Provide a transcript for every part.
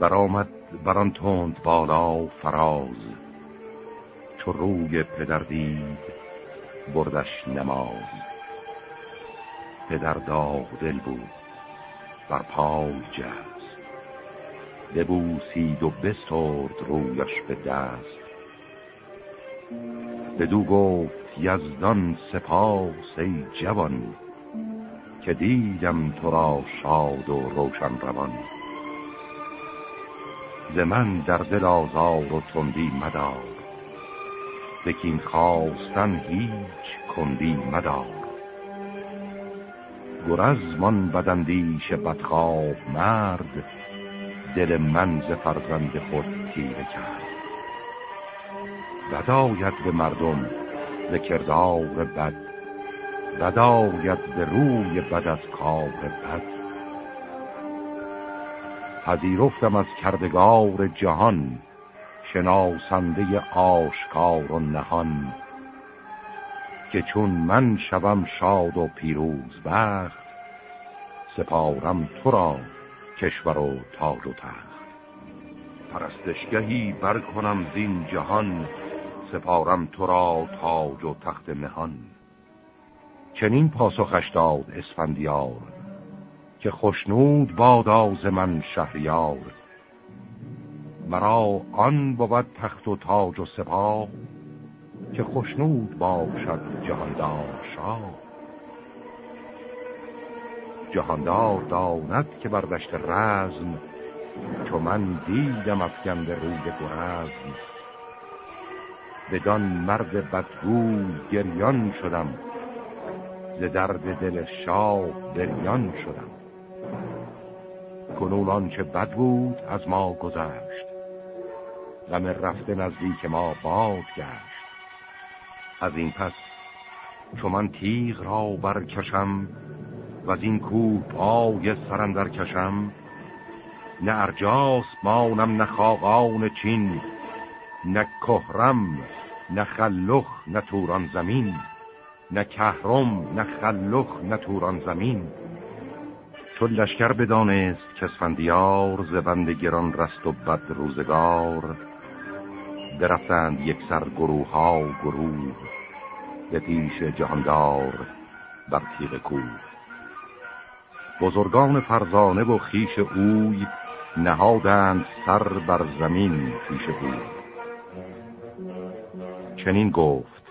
برآمد بران تند بالا فراز. چو روی پدر دید بردش نماز. پدر داغ دل بود بر پای جست. ببوسید و بسترد رویش به دست. بدو گفت یزدان سپاس ای جوان که دیدم تو را شاد و روشن روان. ز من در دل آزار و تندی مدار. بکین خواستن هیچ کندی مدار. گرزمان بدندیش بدخواه مرد دل من ز فرزند خود تیره کرد. بداید به مردم ز کردار بد بداید به روی بد از کار بد. پذیرفتم از کردگار جهان شناسنده آشکار و نهان. که چون من شوم شاد و پیروز بخت سپارم تو را کشور و تاج و تخت. پرستشگهی برکنم زین جهان سپارم تو را تاج و تخت مهان. چنین پاسخش داد اسفندیار که خوشنود باد آز من شهریار. مرا آن بود تخت و تاج و سپاه که خوشنود باشد جهاندار شاه. جهاندار داند که بر دشت رزم چو من دیدم افگند روی گرزم. بدان مرد بدگو گریان شدم. ز درد دل شاه بریان شدم. کنون آنچه بد بود از ما گذشت. غم رفته نزدیک ما باد گشت. از این پس چون من تیغ را برکشم و از این کوه پای سرندر کشم نه ارجاس مانم نه خاقان چین نه کهرم نه خلخ نه توران زمین نه کهرم نه خلخ نه توران زمین. چون لشکر بدانست که اسفندیار زبند گران رست و بد روزگار درفتند یک سر گروه ها و گروه به پیش جهاندار بر تیغ کوه. بزرگان فرزانه و خیش اوی نهادند سر بر زمین پیش اوی چنین گفت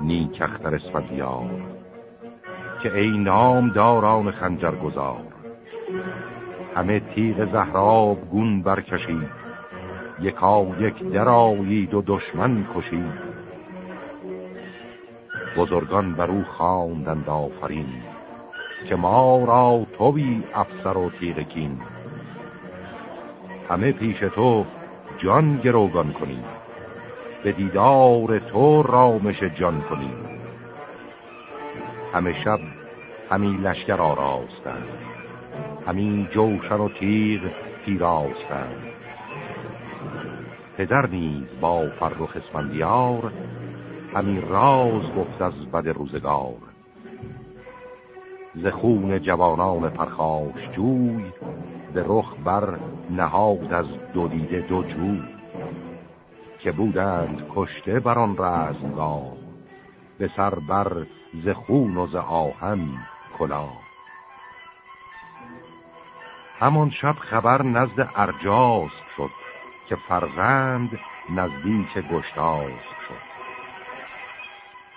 نیک اختر اسفندیار که ای نام داران خنجر گذار همه تیغ زهراب گون برکشید. یکا یک درایید و دشمن کشید. بزرگان بر او خواندند آفرین که ما را توی افسر و تیغکین همه پیش تو جان گروگان کنیم به دیدار تو رامش جان کنیم همه شب همین لشکر آراستند. همین جوشن و تیغ پیراستند پدر نیز با فرخ اسفندیار همین راز گفت از بد روزگار. ز خون جوانان پرخاش جوی به رخ بر نهاد از دو دیده دو جوی. که بودند کشته بر آن رزمگاه به سر بر ز خون و ز آهن کلا همان شب خبر نزد ارجاس شد که فرزند نزدیک گشتاز شد.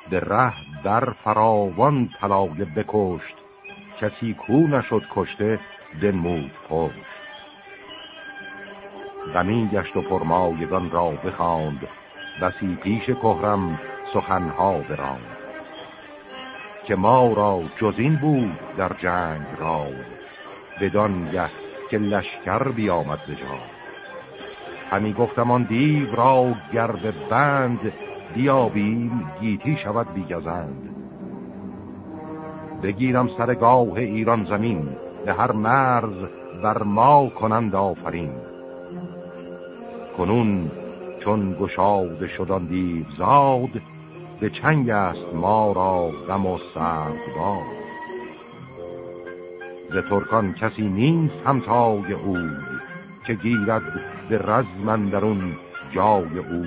به ره در فراوان طلایه بکشت کسی کو نشد کشته دنمود پشت. غمی گشت و پرمایگان را بخواند بسی پیش کهرم سخنها براند. که ما را جزین بود در جنگ را بدان گه که لشکر بیامد زجا همی گفتم آن دیو را گرد بند بیابیم گیتی شود بیگزند بگیرم سرگاه ایران زمین به هر مرز بر ما کنند آفرین. کنون چون گشاد شدان دیو زاد به چنگ است ما را غم و سرد باد ز ترکان کسی نیست همتای او که گیرد به رزمندرون جای او.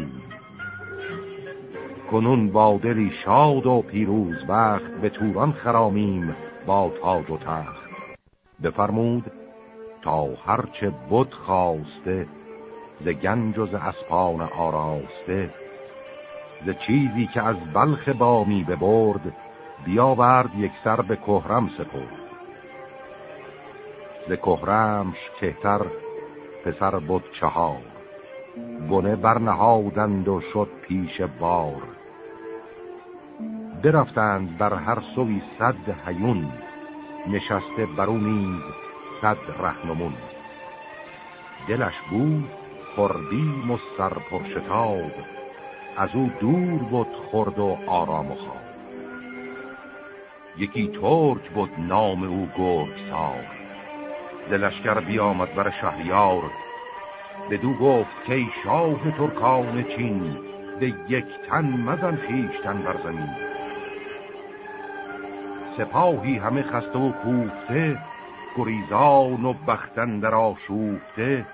کنون با دلی شاد و پیروز وقت به توران خرامیم با تاج و تخت. بفرمود تا هرچه بود خواسته ز گنج و ز اسپان آراسته ز چیزی که از بلخ بامی ببرد بیاورد یک سر به کهرم سپرد. ز کهرمش کهتر پسر بود چهار. بنه برنهادند و شد پیش بار. برفتند بر هر سوی صد هیون. نشسته برو نیز صد رهنمون. دلش بود خردیم و سرپرشتاب. از او دور بود خرد و آرام و یکی ترک بود نام او گرگ سار دلشکر بیامد بر شهریار. بدو گفت که شاه ترکان چین به یک تن مزن خیشتن بر زمین. سپاهی همه خسته و کوفته گریزان و بختن در آشوفته.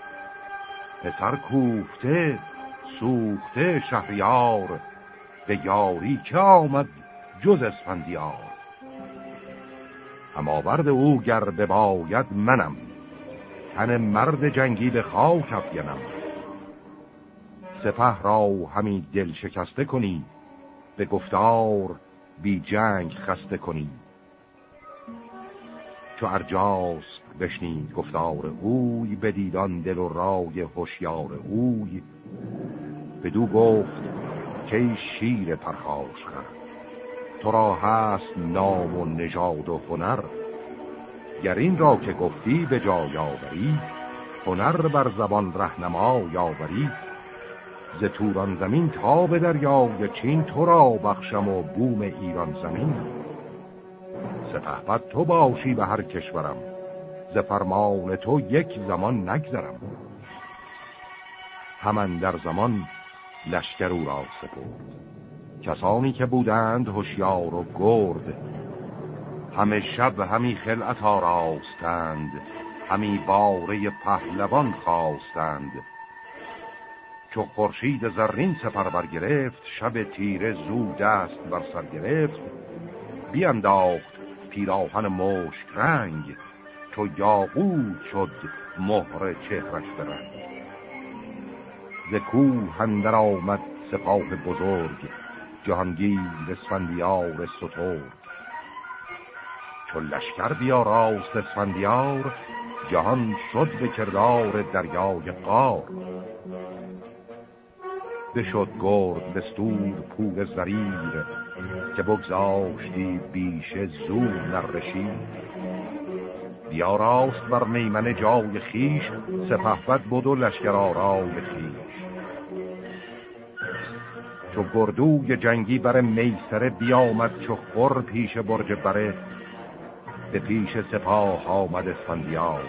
پسر کوفته سوخته شهریار. به یاری که آمد جز اسفندیار؟ هماورد او گرده باید منم. تن مرد جنگی به خاک افگنم. سپه را همین دل شکسته کنی به گفتار بی جنگ خسته کنی. چو ارجاس بشنید گفتار اوی بدیدان دل و رای هوشیار اوی. بدو گفت که شیر پرخاش کرد تو را هست نام و نژاد و هنر. گر این را که گفتی به جای آوری هنر بر زبان رهنما یاوری. ز توران زمین تا به دریای چین تو را بخشم و بوم ایران زمین. سپهبد تو باشی به هر کشورم ز فرمان تو یک زمان نگذرم. همان در زمان لشکر او را سپرد. کسانی که بودند هوشیار و گرد. همه شب همی خلعت آراستند همی باره پهلوان خواستند. چو خورشید زرین سپر برگرفت شب تیره زود دست بر سر گرفت بیانداخت پیراهن مشک رنگ چو یاقوت شد مهر چهرش برنگ ز کوه اندر آمد سپاه بزرگ جهانگیر اسفندیار ستور چون لشکر بیا راست اسفندیار جهان شد به کردار دریای قار. بشد گرد بستور پور زریر که بگذاشتی بیش زو نرشید بیا راست بر میمن جای خیش سپهبد بود و لشکر آرای خیش چو گردوی جنگی بر میسره بیامد چو خور پیش برج بره. به پیش سپاه آمد اسفندیار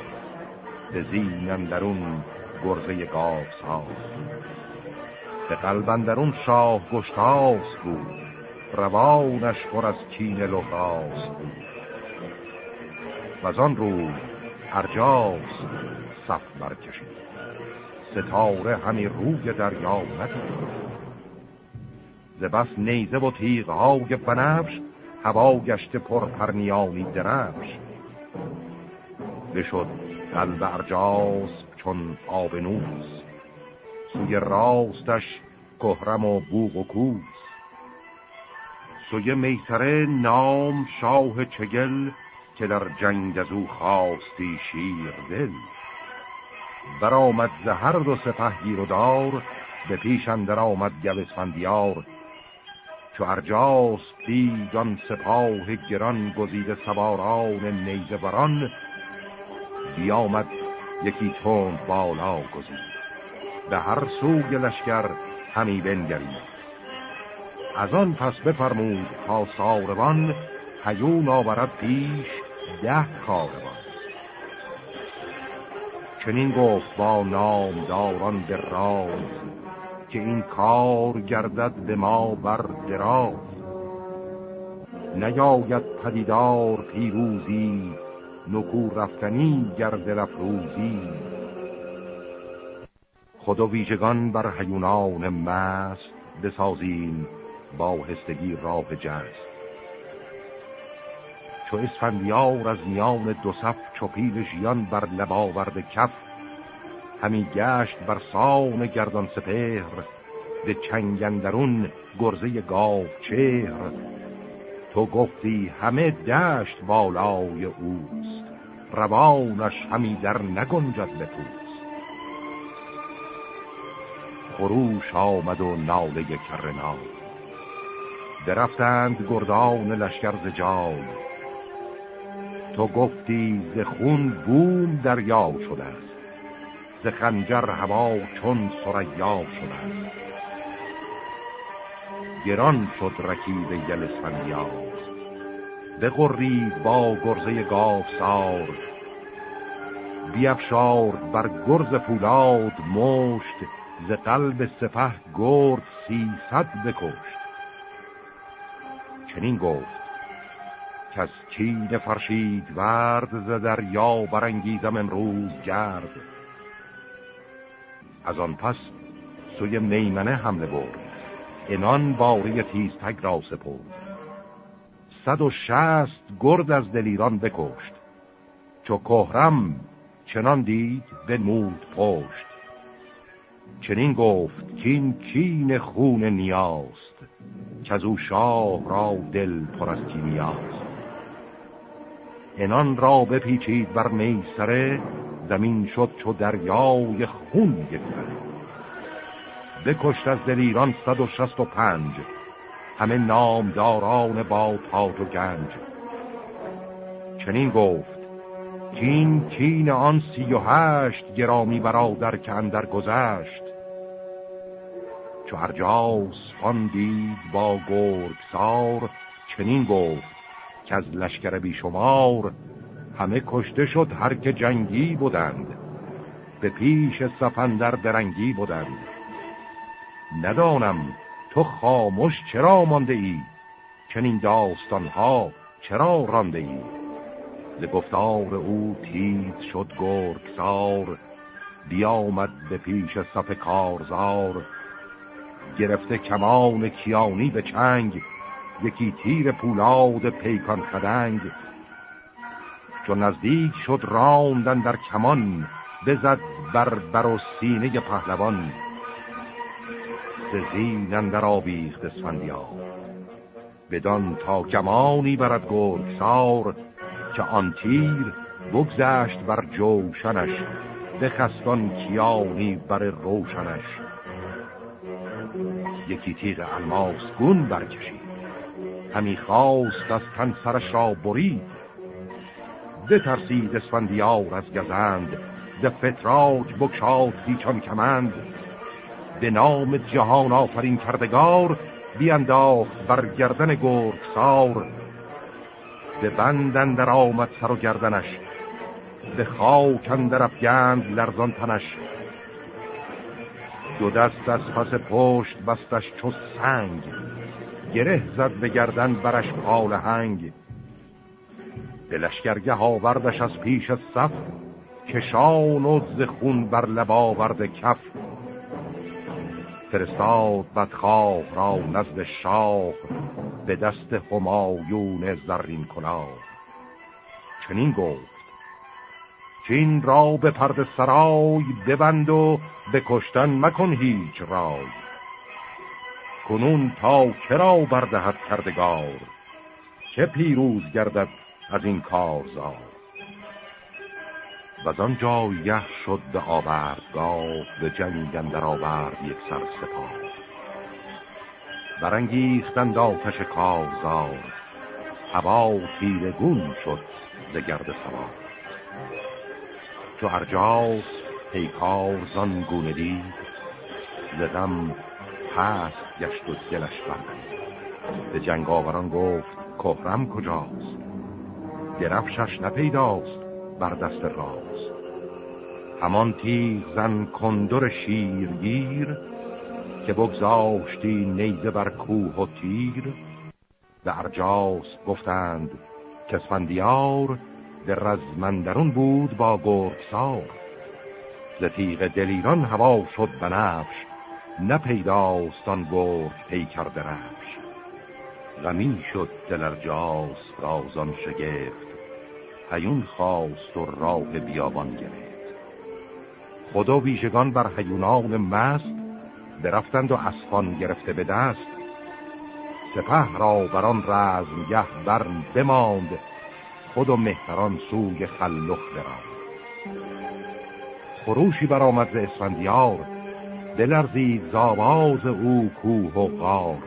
به زین درون گرزه گاف ساز به قلب درون شاه گشتاس بود روانش پر از کین لغاس بود. و آن رو ارجاس صف برکشید. ستاره همی روی دریا ندید ز بس نیزه و تیغهای بنفش هوا گشته پر پرنیانی درفش. بشد قلب ارجاس چون آبنوس سوی راستش کهرم و بوغ و کوس سوی میسره نام شاه چگل که در جنگ از او خواستی شیر دل. برآمد زهر دو سپه گیر و دار به پیش اندر آمد گل اسفندیار چو ارجاس دید سپاه گران گزیده سواران نیزه بران بیامد یکی تند بالا گزید. به هر سوی لشکر همی بنگرید. از آن پس بفرمود تا ساروان هیون آورد پیش ده کاروان. چنین گفت با نامداران به راز که این کار گردد به ما بر دراز. نیاید پدیدار پیروزی نکو رفتنی گرد رفروزی. خود و ویژگان بر حیونان مست بسازیم با هستگی راه جست. چو اسفندیار از میان دو صف چو پیل بر لب کف همی گشت بر سان گردان سپهر به چنگندرون گرزه گاو چهر. تو گفتی همه دشت بالای اوست روانش همی در نگنجد بپوست خروش آمد و ناله کرنا درفتند گردان لشکر ز جای تو گفتی ز خون بوم دریا شده است. ز خنجر هوا چون سریا شده گران شد رکیب یل اسفندیار بقرید با گرزه گاف سار. بیفشارد بر گرز پولاد مشت ز قلب سپه گرد سیصد بکشت. چنین گفت که از چین فرشید ورد ز دریا برانگیزم امروز گرد. از آن پس سوی میمنه حمله برد. انان باری تیزتگ را سپرد. صد و شست گرد از دلیران بکشت. چو کهرم چنان دید به مود پشت. چنین گفت کین کین خون نیاست که از او شاه را دل پر از کیمیاست. انان را بپیچید بر میسره زمین شد چو دریای خون گفتره بکشت از دلیران صد و شست و پنج. همه نامداران با تاج و گنج. چنین گفت کین کین آن سی و هشت گرامی برادر که اندر گذشت. چو ارجاس دید با گرگ سار چنین گفت که از لشکر بیشمار همه کشته شد هر که جنگی بودند. به پیش سفندر درنگی بودند. ندانم تو خاموش چرا مانده ای چنین داستان ها چرا رانده ای ز گفتار او تیز شد گرگسار بیامد به پیش صف کارزار. گرفته کمان کیانی به چنگ یکی تیر پولاد پیکان خدنگ. چون نزدیک شد راندن در کمان بزد بر بر و سینه پهلوان. زین اندر آویخت اسفندیار. بدان تا کمانی برد گرگسار که آن تیر بگذشت بر جوشنش بخستان کیانی بر روشنش. یکی تیغ الماس گون برکشید. همی خواست از تن سرش را برید بترسید اسفندیار از گزند ز فتراک بکشاد پیچان کمند. به نام جهان آفرین کردگار بیانداخت بر گردن گرگسار. به بندن در آمد سر و گردنش به خاک اندر افگند لرزان تنش. دو دست از پس پشت بستش چو سنگ گره زد به گردن برش پال هنگ به لشکرگه آوردش از پیش صف کشان و خون بر لبا ورد کف. فرستاد بدخواه را نزد شاه به دست همایون زرین کلاه. چنین گفت چین را به پرد سرای ببند و به کشتن مکن هیچ رای. کنون تا کرا بردهد کردگار که پیروز گردد از این کارزار. و از آنجا یه شد به آوردگاه به جنگ اندر آورد یک سر سپاه. برانگیختند آتش کارزار هوا تیرگون شد ز گرد سوار. چو ارجاس پیکار زان گونه دید زدم پست گشت و دلش برد به جنگ آوران گفت کهرم کجاست؟ درفشش نپیداست بر دست راست. همان تیغ زن کندر شیرگیر که بگذاشتی نیزه بر کوه و تیر. به ارجاس گفتند که به رزمندرون بود با گرگسار. ز تیغ دلیران هوا شد بنفش نه پیداستان پیکر درفش غمی شد دلرجاس رازان شگفت هیون خواست و راه بیابان گرفت. خدا ویژگان بر هیونان مست برفتند و اسفان گرفته به دست. سپه را بران رزمگه برن بماند خود و مهتران سوی خلخ براند. خروشی برآمد ز اسفندیار دلرزید زاواز او کوه و غار.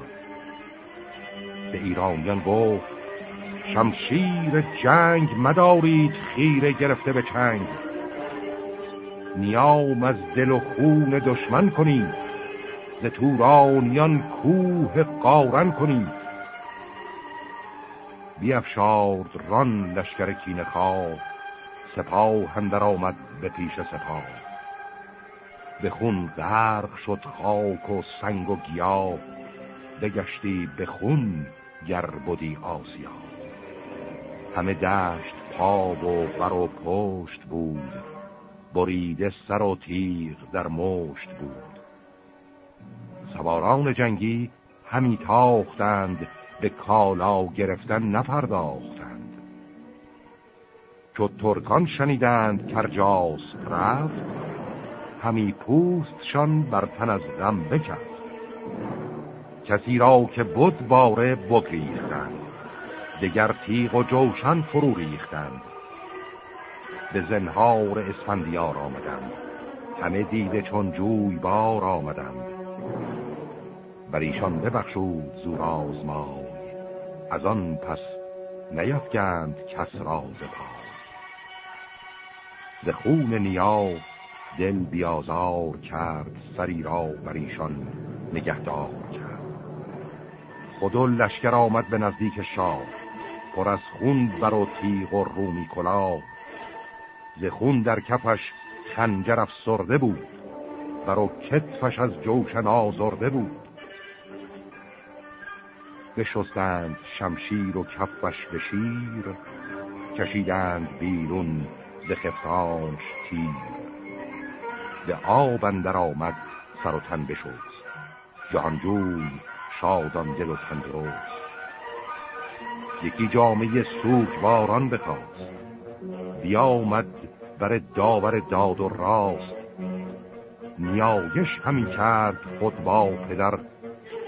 به ایرانیان گفت شمشیر جنگ مدارید خیره گرفته به چنگ. نیام از دل و خون دشمن کنید ز تورانیان کوه قارن کنید بیافشارد ران لشکر کین خواه. سپاه هندر آمد به پیش سپاه. به خون غرق شد خاک و سنگ و گیاه. بگشتی به خون گر بودی آسیا همه دشت پا و بر و پشت بود. بریده سر و تیغ در مشت بود. سواران جنگی همی تاختند به کالا گرفتن نپرداختند. چو ترکان شنیدند کرجاس رفت همی پوستشان بر تن از غم بکرد. کسی را که بود باره بگریختند. دگر تیغ و جوشن فرو ریختند. به زنهار اسفندیار آمدند. همه دیده چون جوی بار آمدند. بر ایشان ببخشود زور آزمای. از آن پس نیفگند کس راز پای. ز خون نیا دل بیازار کرد سری را بر ایشان نگهدار کرد. خودو لشکر آمد به نزدیک شاه. پر از خون بر و تیغ و رومی کلا ز خون در کفش خنجر افسرده بود بر و کتفش از جوشن آزرده بود. بشستند شمشیر و کفش به شیر کشیدند بیرون ز خفتانش تیر. به آب اندر آمد سر و تن بشست جهانجوی شادان دل و تندرست یکی جامعه سوگواران بخواست. بیامد بر داور داد و راست. نیایش همی کرد خود با پدر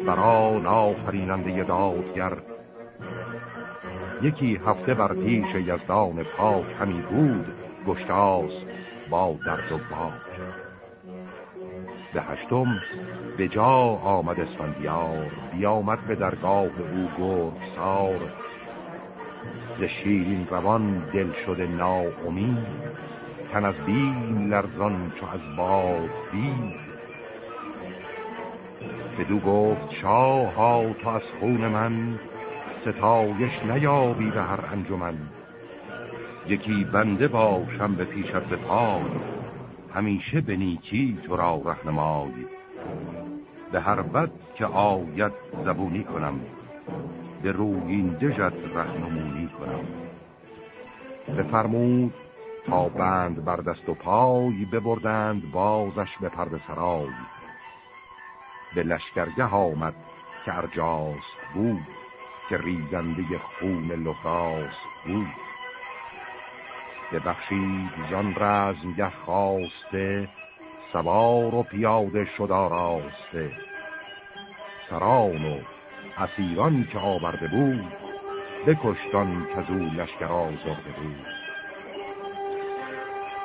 بران آفریننده دادگر. یکی هفته بر پیش یزدان پاک همی بود گشتاس با درد و باک. به هشتم به جا آمد اسفندیار بیامد به درگاه او گرد سار ز شیرین روان دل شده ناامید تن از بین لرزان چو از باد دید. بدو گفت شاه ها تو از خون من ستایش نیابی به هر انجمن. یکی بنده باشم به پیشت به پای همیشه به نیکی تو را رهنمای. به هر بد که آید زبونی کنم. به روین دژت رهنمونی کنم. بفرمود تا بند بر دست و پای ببردند بازش به پرد سرای. به لشکرگه آمد که ارجاس بود که ریزنده خون لخراس بود. ببخشید زان رزمگه خواسته سوار و پیاده شد آراسته. سران و اسیران که آورده بود بکشتان که زو لشکر آزرده بود.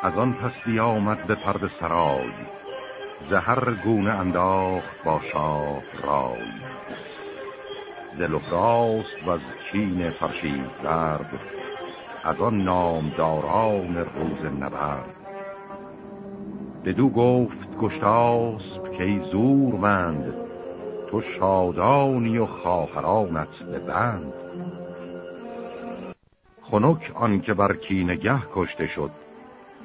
از آن پس بیامد به پرد سرای زهر گونه انداخت با شاه رای. دل راست و از چین فرشید درد از آن نامداران روز نبرد. بدو گفت گشتاسب که زورمند تو شادانی و خواهرانت به بند. خنک آن که بر کینگه کشته شد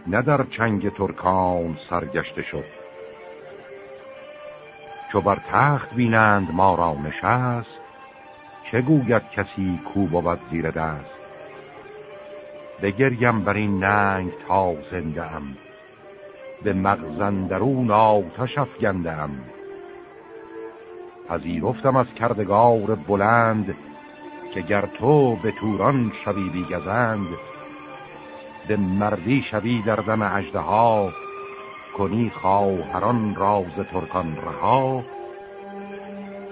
نه در چنگ ترکان سرگشته شد. چو بر تخت بینند ما را نشست چه گوید کسی کو بود زیر دست؟ بگریم بر این ننگ تا زنده ام به مغزندرون آتش افگندم پذیرفتم از کردگار بلند که گر تو به توران شوی بیگزند به مردی شوی در دم عجده ها کنی خواهران راز ترکان رها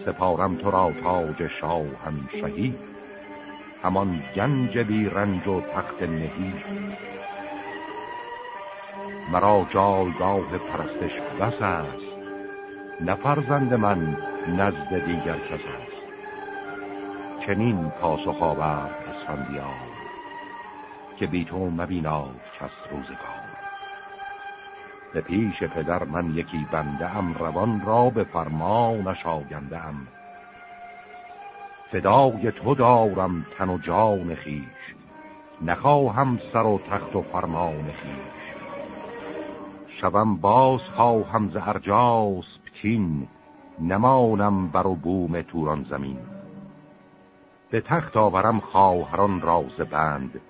سپارم تو را تاج شاهن شهی همان گنج بی رنج و تخت نهی. مرا جایگاه پرستش بس است نفرزند من نزد دیگر کس است. چنین پاسخ آورد اسفندیار که بی تو مبیناد کس روزگار. به پیش پدر من یکی بنده ام روان را به فرمانش آگنده ام. فدای تو دارم تن و جان خیش نخواهم سر و تخت و فرمان خیش شوم باز خواهم ز ارجاس پتین نمانم بر و بوم توران زمین. به تخت آورم خواهران راز بند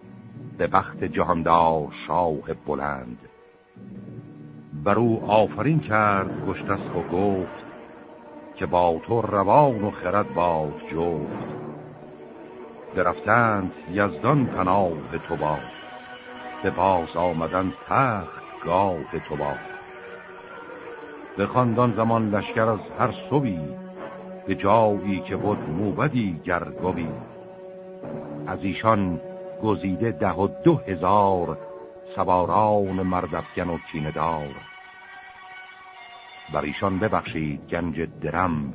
به بخت جهاندار شاه بلند. بر او آفرین کرد گشتست و گفت که با تو روان و خرد باد جفت. درفتند یزدان پناه تو باد به باز آمدن تخت گاه تو باد به خاندان زمان لشکر از هر صبی به جایی که بود موبدی گرگوی از ایشان گزیده ده و دو هزار سواران مردفگن و کیندار بر ایشان ببخشید گنج درم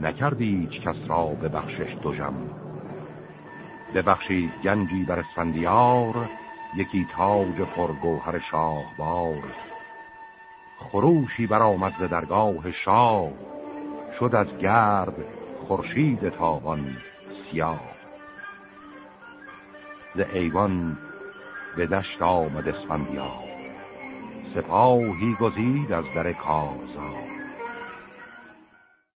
نکردی هیچ کس را ببخشش دوژم ببخشید گنجی بر اسفندیار یکی تاج پرگوهر شاهوار. خروشی برآمد ز درگاه شاه. شد از گرد خورشید تابان سیاه. ز ایوان به دشت آمد اسفندیار. سپاهی گزید از در کارزار.